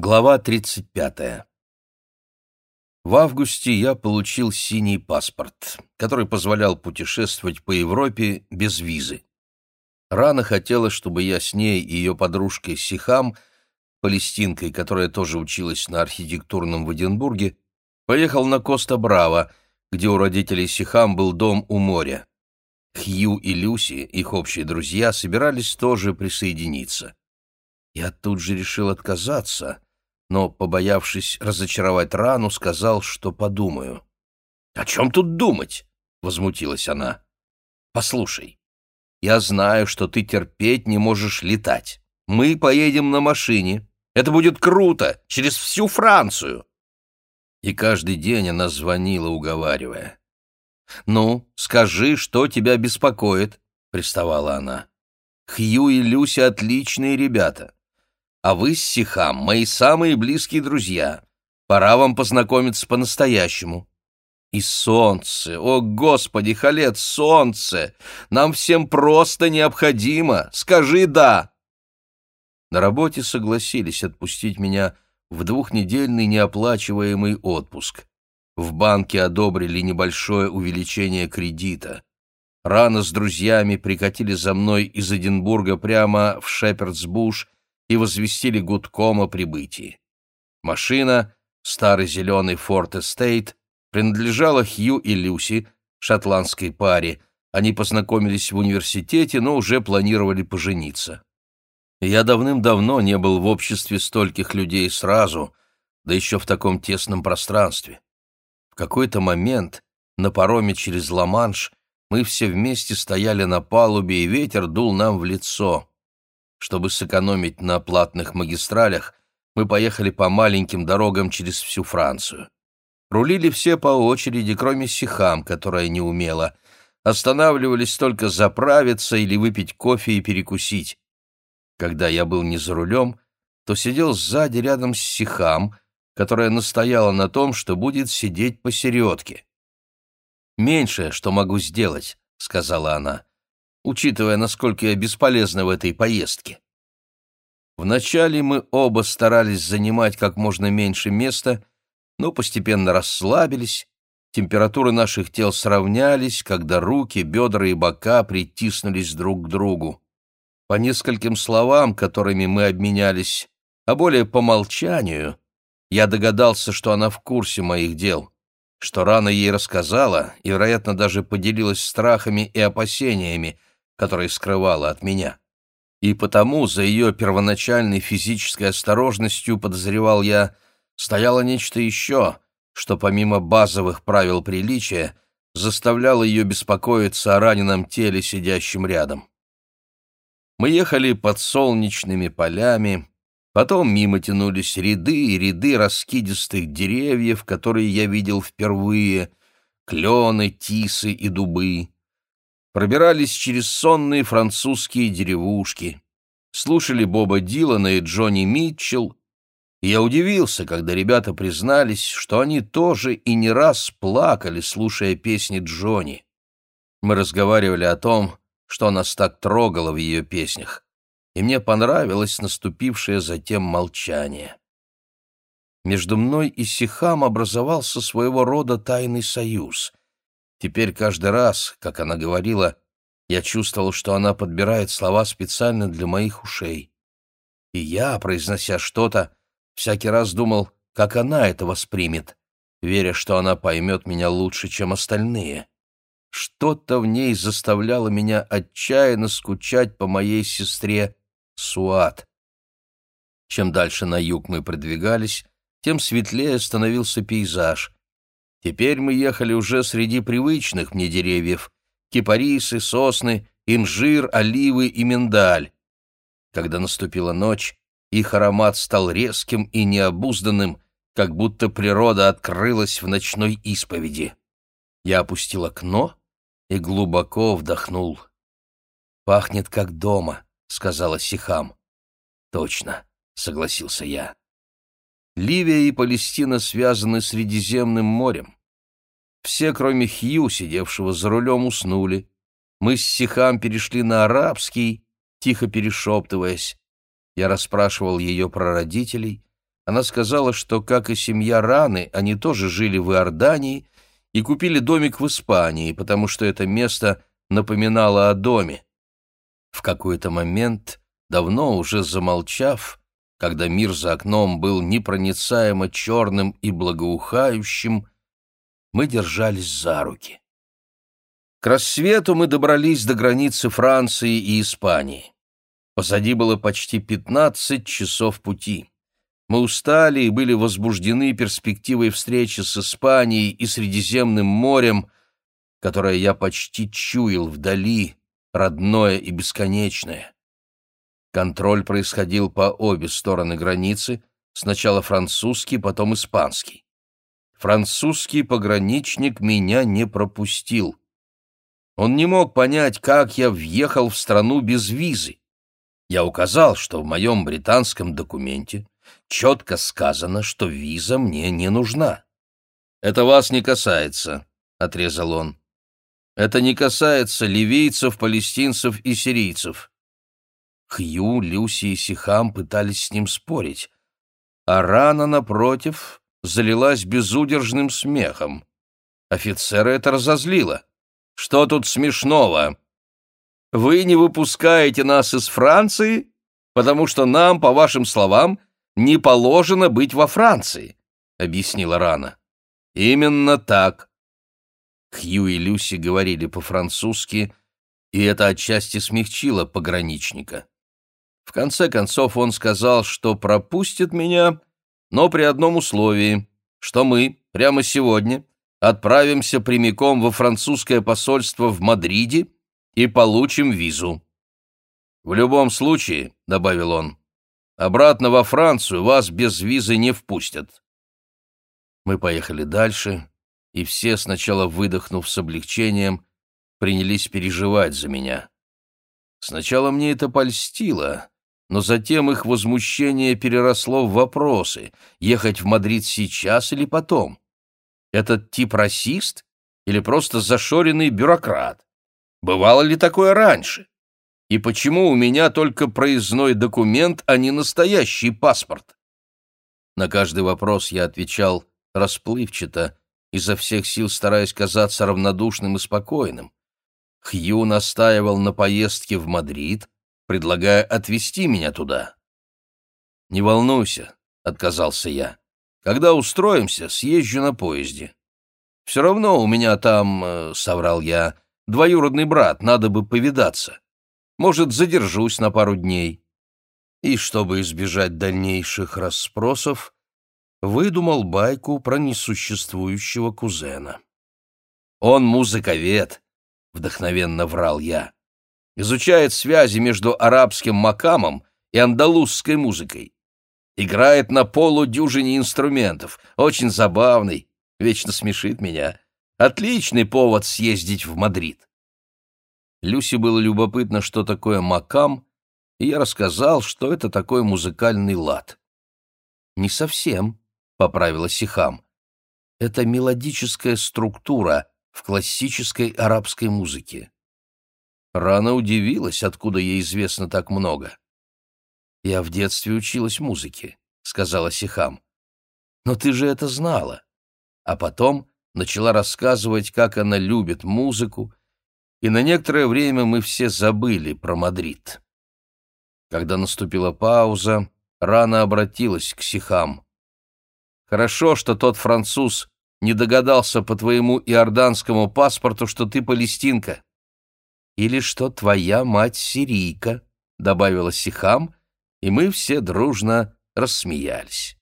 Глава 35. В августе я получил синий паспорт, который позволял путешествовать по Европе без визы. Рана хотела, чтобы я с ней и ее подружкой Сихам, палестинкой, которая тоже училась на архитектурном в Эдинбурге, поехал на Коста-Браво, где у родителей Сихам был дом у моря. Хью и Люси, их общие друзья, собирались тоже присоединиться. Я тут же решил отказаться, но, побоявшись разочаровать рану, сказал, что подумаю. «О чем тут думать?» — возмутилась она. «Послушай, я знаю, что ты терпеть не можешь летать. Мы поедем на машине. Это будет круто, через всю Францию!» И каждый день она звонила, уговаривая. «Ну, скажи, что тебя беспокоит?» — приставала она. «Хью и Люся отличные ребята а вы с Сихам мои самые близкие друзья. Пора вам познакомиться по-настоящему. И солнце, о господи, Халет, солнце! Нам всем просто необходимо. Скажи «да». На работе согласились отпустить меня в двухнедельный неоплачиваемый отпуск. В банке одобрили небольшое увеличение кредита. Рано с друзьями прикатили за мной из Эдинбурга прямо в Шепердсбуш и возвестили гудком о прибытии. Машина, старый зеленый Форт Эстейт, принадлежала Хью и Люси, шотландской паре. Они познакомились в университете, но уже планировали пожениться. Я давным-давно не был в обществе стольких людей сразу, да еще в таком тесном пространстве. В какой-то момент на пароме через Ла-Манш мы все вместе стояли на палубе, и ветер дул нам в лицо. Чтобы сэкономить на платных магистралях, мы поехали по маленьким дорогам через всю Францию. Рулили все по очереди, кроме Сихам, которая не умела. Останавливались только заправиться или выпить кофе и перекусить. Когда я был не за рулем, то сидел сзади рядом с Сихам, которая настояла на том, что будет сидеть посередке. «Меньшее, что могу сделать», — сказала она учитывая, насколько я бесполезна в этой поездке. Вначале мы оба старались занимать как можно меньше места, но постепенно расслабились, температуры наших тел сравнялись, когда руки, бедра и бока притиснулись друг к другу. По нескольким словам, которыми мы обменялись, а более по молчанию, я догадался, что она в курсе моих дел, что рано ей рассказала и, вероятно, даже поделилась страхами и опасениями, которые скрывала от меня. И потому за ее первоначальной физической осторожностью, подозревал я, стояло нечто еще, что помимо базовых правил приличия заставляло ее беспокоиться о раненом теле, сидящем рядом. Мы ехали под солнечными полями, потом мимо тянулись ряды и ряды раскидистых деревьев, которые я видел впервые, клены, тисы и дубы пробирались через сонные французские деревушки, слушали Боба Дилана и Джонни Митчелл, я удивился, когда ребята признались, что они тоже и не раз плакали, слушая песни Джонни. Мы разговаривали о том, что нас так трогало в ее песнях, и мне понравилось наступившее затем молчание. Между мной и Сихам образовался своего рода тайный союз. Теперь каждый раз, как она говорила, я чувствовал, что она подбирает слова специально для моих ушей. И я, произнося что-то, всякий раз думал, как она это воспримет, веря, что она поймет меня лучше, чем остальные. Что-то в ней заставляло меня отчаянно скучать по моей сестре Суат. Чем дальше на юг мы продвигались, тем светлее становился пейзаж. Теперь мы ехали уже среди привычных мне деревьев — кипарисы, сосны, инжир, оливы и миндаль. Когда наступила ночь, их аромат стал резким и необузданным, как будто природа открылась в ночной исповеди. Я опустил окно и глубоко вдохнул. «Пахнет как дома», — сказала Сихам. «Точно», — согласился я. Ливия и Палестина связаны Средиземным морем. Все, кроме Хью, сидевшего за рулем, уснули. Мы с Сихам перешли на арабский, тихо перешептываясь. Я расспрашивал ее про родителей. она сказала, что, как и семья Раны, они тоже жили в Иордании и купили домик в Испании, потому что это место напоминало о доме. В какой-то момент, давно уже замолчав, когда мир за окном был непроницаемо черным и благоухающим, мы держались за руки. К рассвету мы добрались до границы Франции и Испании. Позади было почти пятнадцать часов пути. Мы устали и были возбуждены перспективой встречи с Испанией и Средиземным морем, которое я почти чуял вдали, родное и бесконечное. Контроль происходил по обе стороны границы, сначала французский, потом испанский. Французский пограничник меня не пропустил. Он не мог понять, как я въехал в страну без визы. Я указал, что в моем британском документе четко сказано, что виза мне не нужна. «Это вас не касается», — отрезал он. «Это не касается ливийцев, палестинцев и сирийцев». Хью, Люси и Сихам пытались с ним спорить, а Рана, напротив, залилась безудержным смехом. Офицера это разозлило. «Что тут смешного? Вы не выпускаете нас из Франции, потому что нам, по вашим словам, не положено быть во Франции», — объяснила Рана. «Именно так». Хью и Люси говорили по-французски, и это отчасти смягчило пограничника. В конце концов он сказал, что пропустит меня, но при одном условии, что мы прямо сегодня отправимся прямиком во французское посольство в Мадриде и получим визу. В любом случае, — добавил он, — обратно во Францию вас без визы не впустят. Мы поехали дальше, и все, сначала выдохнув с облегчением, принялись переживать за меня. Сначала мне это польстило, но затем их возмущение переросло в вопросы, ехать в Мадрид сейчас или потом. Этот тип расист или просто зашоренный бюрократ? Бывало ли такое раньше? И почему у меня только проездной документ, а не настоящий паспорт? На каждый вопрос я отвечал расплывчато, изо всех сил стараясь казаться равнодушным и спокойным. Хью настаивал на поездке в Мадрид, предлагая отвезти меня туда. «Не волнуйся», — отказался я. «Когда устроимся, съезжу на поезде. Все равно у меня там, э, — соврал я, — двоюродный брат, надо бы повидаться. Может, задержусь на пару дней». И, чтобы избежать дальнейших расспросов, выдумал байку про несуществующего кузена. «Он музыковед», — вдохновенно врал я изучает связи между арабским макамом и андалузской музыкой. Играет на полудюжине инструментов, очень забавный, вечно смешит меня. Отличный повод съездить в Мадрид. Люси было любопытно, что такое макам, и я рассказал, что это такой музыкальный лад. «Не совсем», — поправила Сихам. «Это мелодическая структура в классической арабской музыке. Рано удивилась, откуда ей известно так много. «Я в детстве училась музыке», — сказала Сихам. «Но ты же это знала». А потом начала рассказывать, как она любит музыку, и на некоторое время мы все забыли про Мадрид. Когда наступила пауза, Рана обратилась к Сихам. «Хорошо, что тот француз не догадался по твоему иорданскому паспорту, что ты палестинка или что твоя мать сирийка», — добавила Сихам, и мы все дружно рассмеялись.